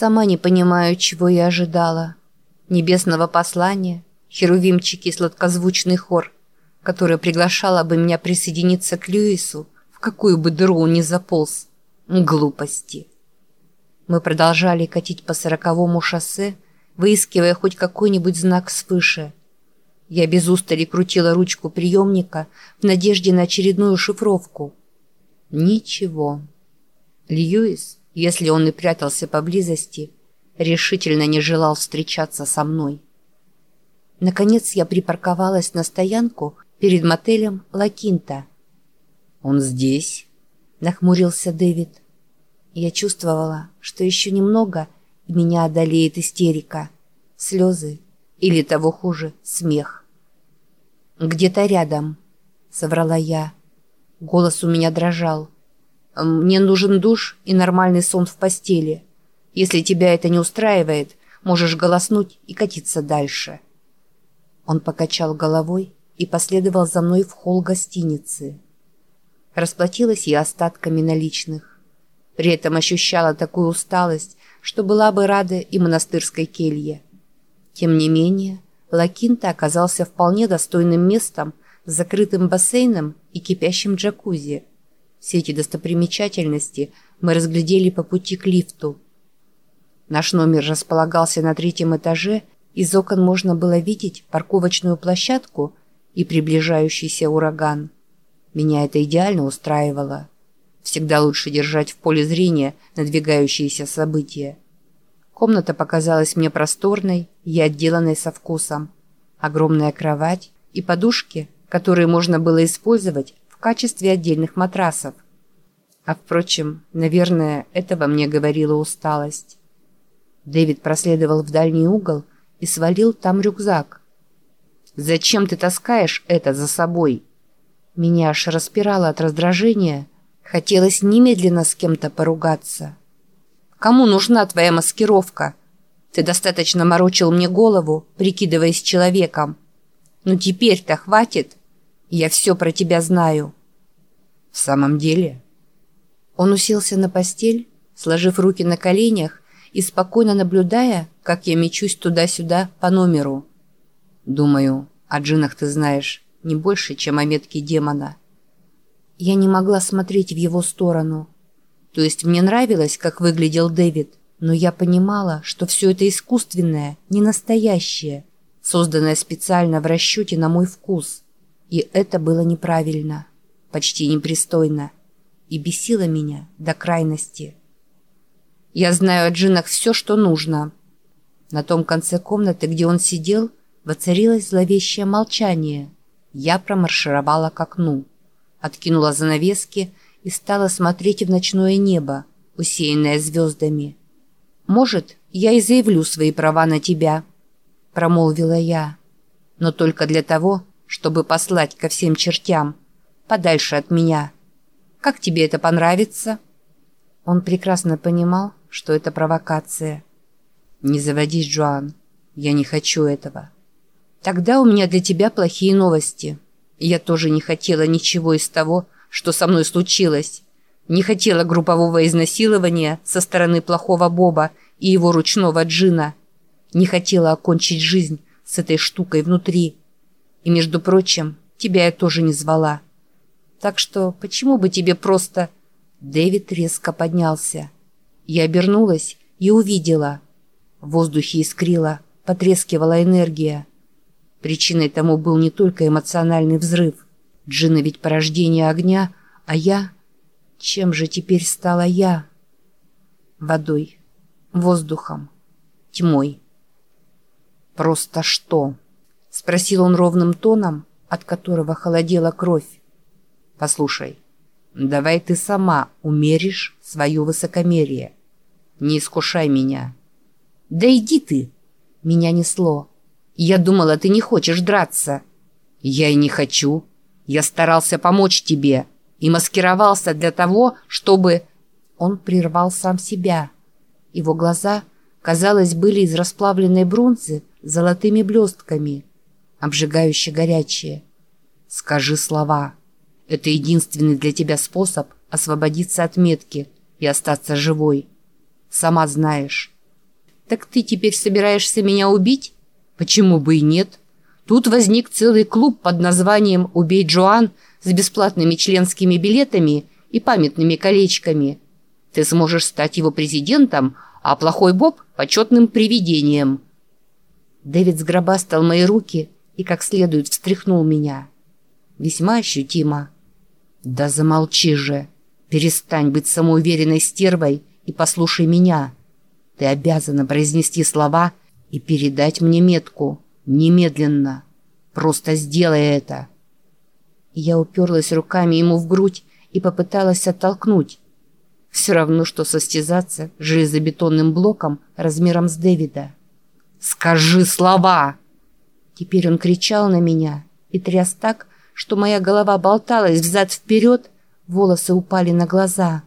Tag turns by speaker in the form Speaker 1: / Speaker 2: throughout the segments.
Speaker 1: Сама не понимаю, чего я ожидала. Небесного послания, херувимчики и сладкозвучный хор, который приглашала бы меня присоединиться к Льюису, в какую бы дыру он ни заполз. Глупости. Мы продолжали катить по сороковому шоссе, выискивая хоть какой-нибудь знак свыше. Я без устали крутила ручку приемника в надежде на очередную шифровку. Ничего. Льюис если он и прятался поблизости, решительно не желал встречаться со мной. Наконец я припарковалась на стоянку перед мотелем «Лакинта».
Speaker 2: «Он здесь?»
Speaker 1: – нахмурился Дэвид. Я чувствовала, что еще немного, меня одолеет истерика, слезы или, того хуже, смех. «Где-то рядом», – соврала я. Голос у меня дрожал. Мне нужен душ и нормальный сон в постели. Если тебя это не устраивает, можешь голоснуть и катиться дальше». Он покачал головой и последовал за мной в холл гостиницы. Расплатилась я остатками наличных. При этом ощущала такую усталость, что была бы рада и монастырской келье. Тем не менее, Лакинта оказался вполне достойным местом с закрытым бассейном и кипящим джакузи – все эти достопримечательности мы разглядели по пути к лифту. Наш номер располагался на третьем этаже, из окон можно было видеть парковочную площадку и приближающийся ураган. Меня это идеально устраивало. Всегда лучше держать в поле зрения надвигающиеся события. Комната показалась мне просторной и отделанной со вкусом. Огромная кровать и подушки, которые можно было использовать качестве отдельных матрасов. А впрочем, наверное, этого мне говорила усталость. Дэвид проследовал в дальний угол и свалил там рюкзак. «Зачем ты таскаешь это за собой?» Меня аж распирало от раздражения. Хотелось немедленно с кем-то поругаться. «Кому нужна твоя маскировка? Ты достаточно морочил мне голову, прикидываясь человеком. Ну теперь-то хватит?» Я все про тебя знаю».
Speaker 2: «В самом деле?»
Speaker 1: Он уселся на постель, сложив руки на коленях и спокойно наблюдая, как я мечусь туда-сюда по номеру.
Speaker 2: «Думаю, о джинах ты знаешь не больше, чем о метке демона».
Speaker 1: Я не могла смотреть в его сторону. То есть мне нравилось, как выглядел Дэвид, но я понимала, что все это искусственное, не настоящее, созданное специально в расчете на мой вкус – и это было неправильно, почти непристойно, и бесило меня до крайности. «Я знаю о джинах все, что нужно». На том конце комнаты, где он сидел, воцарилось зловещее молчание. Я промаршировала к окну, откинула занавески и стала смотреть в ночное небо, усеянное звездами. «Может, я и заявлю свои права на тебя», — промолвила я, «но только для того, чтобы послать ко всем чертям, подальше от меня. Как тебе это понравится?» Он прекрасно понимал, что это провокация.
Speaker 2: «Не заводись, Джоан. Я не хочу этого».
Speaker 1: «Тогда у меня для тебя плохие новости. Я тоже не хотела ничего из того, что со мной случилось. Не хотела группового изнасилования со стороны плохого Боба и его ручного Джина. Не хотела окончить жизнь с этой штукой внутри». И, между прочим, тебя я тоже не звала. Так что почему бы тебе просто...» Дэвид резко поднялся. Я обернулась и увидела. В воздухе искрила, потрескивала энергия. Причиной тому был не только эмоциональный взрыв. Джина ведь порождение огня, а я... Чем же теперь стала я? Водой, воздухом, тьмой. Просто что? — спросил он ровным тоном, от которого холодела кровь.
Speaker 2: «Послушай, давай ты сама умеришь свое высокомерие. Не искушай меня».
Speaker 1: «Да иди ты!» Меня несло. «Я думала, ты не хочешь драться».
Speaker 2: «Я и не хочу. Я старался помочь тебе и маскировался для того, чтобы...»
Speaker 1: Он прервал сам себя. Его глаза, казалось, были из расплавленной бронзы с золотыми блестками – обжигающе горячие. Скажи слова. Это единственный для тебя способ освободиться от метки и остаться живой. Сама знаешь,
Speaker 2: Так ты теперь собираешься меня убить? Почему бы и нет? Тут возник целый клуб под названием «Убей Джоан» с бесплатными членскими билетами и памятными колечками. Ты сможешь стать его президентом, а плохой Боб – почетным привидением. Дэвид сгробастал мои руки и как следует встряхнул меня. Весьма ощутимо. «Да замолчи же! Перестань быть самоуверенной стервой и послушай меня!» Ты обязана произнести слова и передать мне метку. Немедленно. Просто сделай это. Я уперлась руками ему в грудь и попыталась оттолкнуть. Все равно, что состязаться железобетонным блоком размером с Дэвида. «Скажи слова!» Теперь он кричал на меня и тряс так, что моя голова болталась взад-вперед, волосы упали на глаза.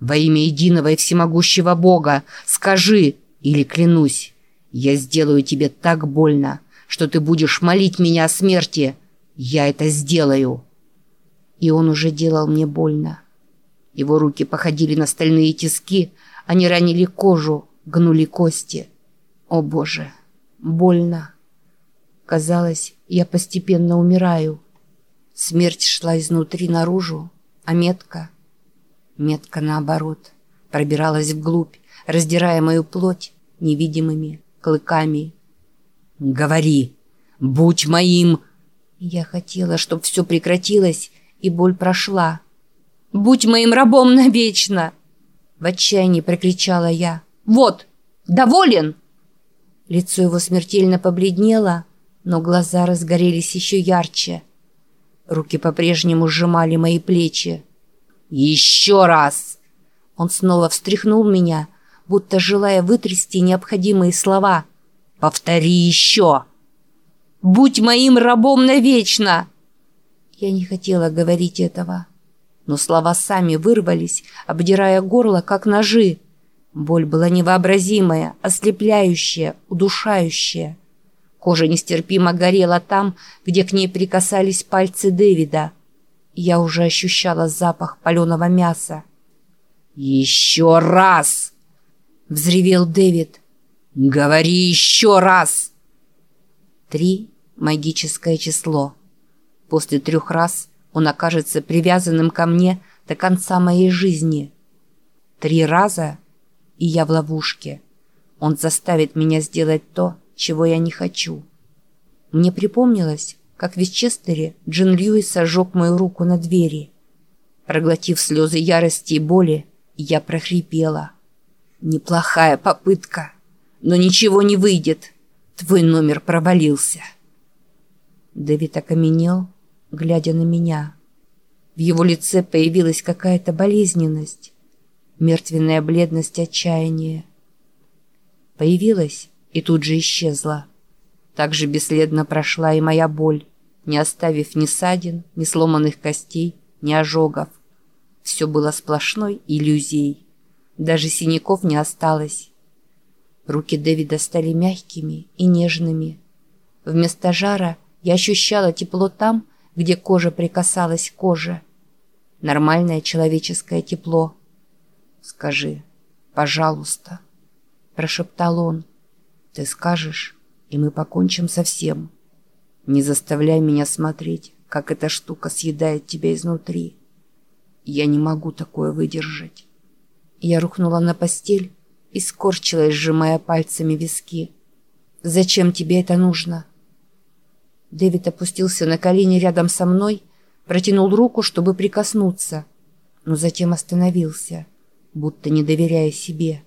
Speaker 2: Во имя единого и всемогущего Бога, скажи, или клянусь, я сделаю тебе так больно, что ты будешь молить меня о смерти. Я это сделаю. И он уже делал мне больно. Его руки походили на стальные тиски, они ранили кожу, гнули кости. О, Боже, больно. Казалось, я постепенно умираю. Смерть шла изнутри наружу, а метка — Метка, наоборот, пробиралась вглубь, раздирая мою плоть невидимыми клыками. «Говори! Будь моим!» Я хотела, чтобы все прекратилось, и боль прошла. «Будь моим рабом навечно!» В отчаянии прокричала я. «Вот! Доволен!» Лицо его смертельно побледнело, но глаза разгорелись еще ярче. Руки по-прежнему сжимали мои плечи. «Еще раз!» Он снова встряхнул меня, будто желая вытрясти необходимые слова. «Повтори еще!» «Будь моим рабом навечно!» Я не хотела говорить этого, но слова сами вырвались, обдирая горло, как ножи. Боль была невообразимая, ослепляющая, удушающая. Кожа нестерпимо горела там, где к ней прикасались пальцы Дэвида. Я уже ощущала запах паленого мяса. «Еще раз!» — взревел Дэвид. «Говори еще раз!» Три — магическое число. После трех раз он окажется привязанным ко мне до конца моей жизни. Три раза, и я в ловушке. Он заставит меня сделать то, чего я не хочу. Мне припомнилось, как в Вестчестере Джин Льюис сожег мою руку на двери. Проглотив слезы ярости и боли, я прохрипела. «Неплохая попытка, но ничего не выйдет. Твой номер провалился». Дэвид окаменел, глядя на меня. В его лице появилась какая-то болезненность, мертвенная бледность отчаяния. Появилась и тут же исчезла. Так же бесследно прошла и моя боль не оставив ни ссадин, ни сломанных костей, ни ожогов. Все было сплошной иллюзией. Даже синяков не осталось. Руки Дэвида стали мягкими и нежными. Вместо жара я ощущала тепло там, где кожа прикасалась к коже. Нормальное человеческое тепло. «Скажи, пожалуйста», — прошептал он. «Ты скажешь, и мы покончим со всем». Не заставляй меня смотреть, как эта штука съедает тебя изнутри. Я не могу такое выдержать. Я рухнула на постель и скорчилась, сжимая пальцами виски. «Зачем тебе это нужно?» Дэвид опустился на колени рядом со мной, протянул руку, чтобы прикоснуться, но затем остановился, будто не доверяя себе.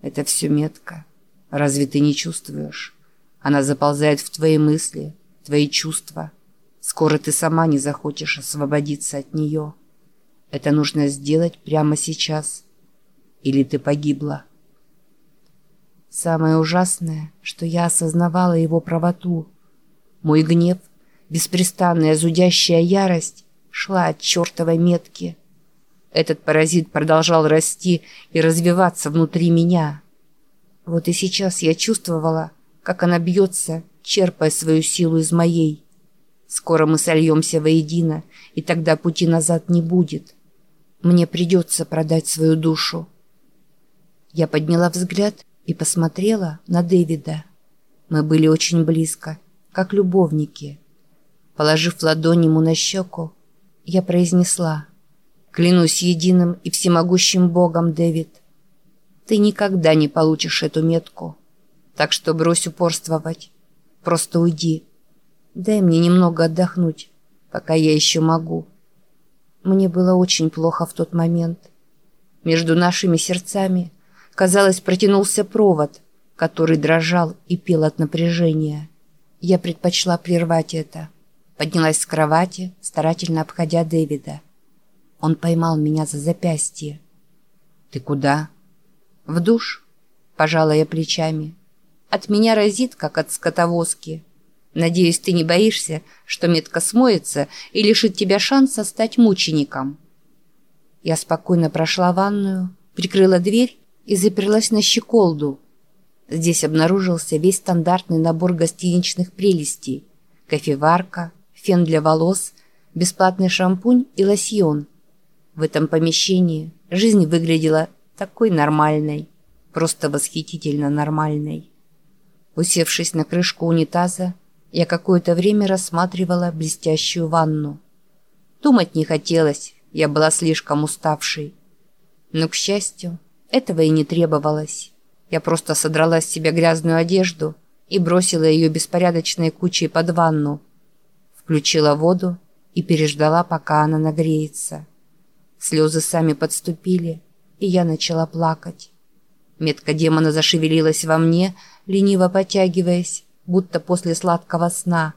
Speaker 2: «Это все метка. Разве ты не чувствуешь? Она заползает в твои мысли, твои чувства. Скоро ты сама не захочешь освободиться от нее. Это нужно сделать прямо сейчас. Или ты погибла. Самое ужасное, что я осознавала его правоту. Мой гнев, беспрестанная зудящая ярость шла от чертовой метки. Этот паразит продолжал расти и развиваться внутри меня. Вот и сейчас я чувствовала, как она бьется черпая свою силу из моей. Скоро мы сольемся воедино, и тогда пути назад не будет. Мне придется продать свою душу. Я подняла взгляд
Speaker 1: и посмотрела на Дэвида. Мы были очень близко, как любовники. Положив ладонь ему на щеку, я произнесла «Клянусь единым и всемогущим Богом, Дэвид, ты никогда не получишь эту метку, так что брось упорствовать, просто уйди. Дай мне немного отдохнуть, пока я еще могу». Мне было очень плохо в тот момент. Между нашими сердцами, казалось, протянулся провод, который дрожал и пел от напряжения. Я предпочла прервать это. Поднялась с кровати, старательно обходя Дэвида. Он поймал меня за запястье. «Ты куда?» «В душ», — пожала я плечами. «От меня разит, как от скотовозки. Надеюсь, ты не боишься, что метка смоется и лишит тебя шанса стать мучеником». Я спокойно прошла ванную, прикрыла дверь и заперлась на щеколду. Здесь обнаружился весь стандартный набор гостиничных прелестей. Кофеварка, фен для волос, бесплатный шампунь и лосьон. В этом помещении жизнь выглядела такой нормальной, просто восхитительно нормальной. Усевшись на крышку унитаза, я какое-то время рассматривала блестящую ванну. Думать не хотелось, я была слишком уставшей. Но, к счастью, этого и не требовалось. Я просто содрала с себя грязную одежду и бросила ее беспорядочной кучей под ванну. Включила воду и переждала, пока она нагреется. Слезы сами подступили, и я начала плакать. Метка демона зашевелилась во мне, лениво потягиваясь, будто после сладкого сна.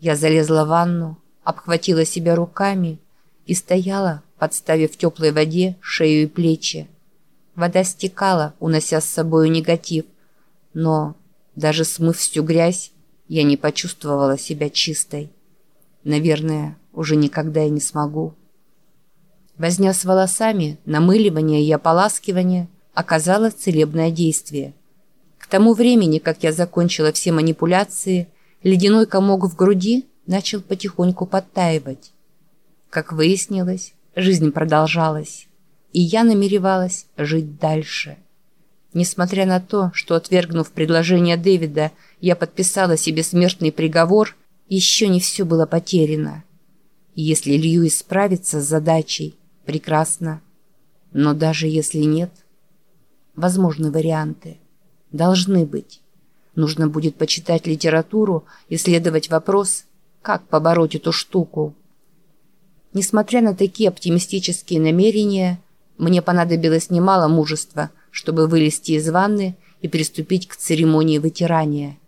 Speaker 1: Я залезла в ванну, обхватила себя руками и стояла, подставив в теплой воде шею и плечи. Вода стекала, унося с собой негатив, но, даже смыв всю грязь, я не почувствовала себя чистой. Наверное, уже никогда и не смогу. Возня с волосами, намыливание и ополаскивание оказало целебное действие. К тому времени, как я закончила все манипуляции, ледяной комок в груди начал потихоньку подтаивать. Как выяснилось, жизнь продолжалась и я намеревалась жить дальше. Несмотря на то, что, отвергнув предложение Дэвида, я подписала себе смертный приговор, еще не все было потеряно. Если Льюис справится с задачей, прекрасно. Но даже если нет, возможны варианты. Должны быть. Нужно будет почитать литературу, исследовать вопрос, как побороть эту штуку. Несмотря на такие оптимистические намерения, мне понадобилось немало мужества, чтобы вылезти из ванны и приступить к церемонии вытирания.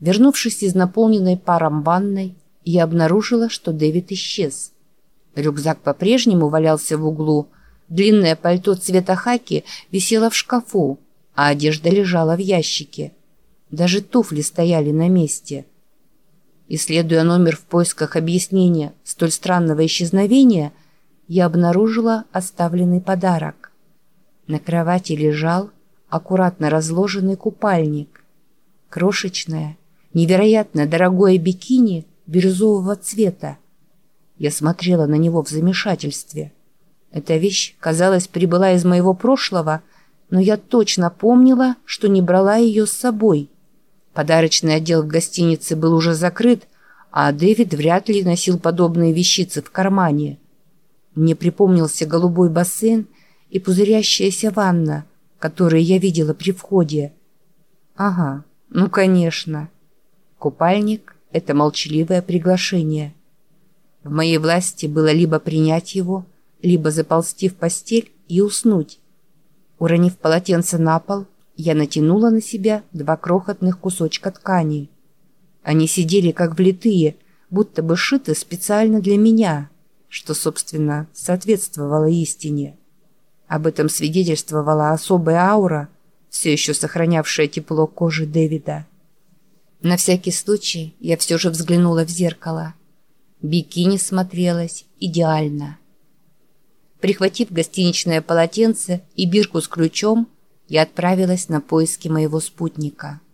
Speaker 1: Вернувшись из наполненной паром ванной, я обнаружила, что Дэвид исчез. Рюкзак по-прежнему валялся в углу, длинное пальто цвета хаки висело в шкафу, а одежда лежала в ящике. Даже туфли стояли на месте. Исследуя номер в поисках объяснения столь странного исчезновения, я обнаружила оставленный подарок. На кровати лежал аккуратно разложенный купальник. Крошечное, невероятно дорогое бикини бирюзового цвета. Я смотрела на него в замешательстве. Эта вещь, казалось, прибыла из моего прошлого, но я точно помнила, что не брала ее с собой. Подарочный отдел в гостинице был уже закрыт, а Дэвид вряд ли носил подобные вещицы в кармане. Мне припомнился голубой бассейн и пузырящаяся ванна, которые я видела при входе. Ага, ну конечно. Купальник — это молчаливое приглашение. В моей власти было либо принять его, либо заползти в постель и уснуть. Уронив полотенце на пол, я натянула на себя два крохотных кусочка ткани. Они сидели как влитые, будто бы шиты специально для меня что, собственно, соответствовало истине. Об этом свидетельствовала особая аура, все еще сохранявшая тепло кожи Дэвида. На всякий случай я все же взглянула в зеркало. Бикини смотрелась идеально. Прихватив гостиничное полотенце и бирку с ключом, я отправилась на поиски моего спутника –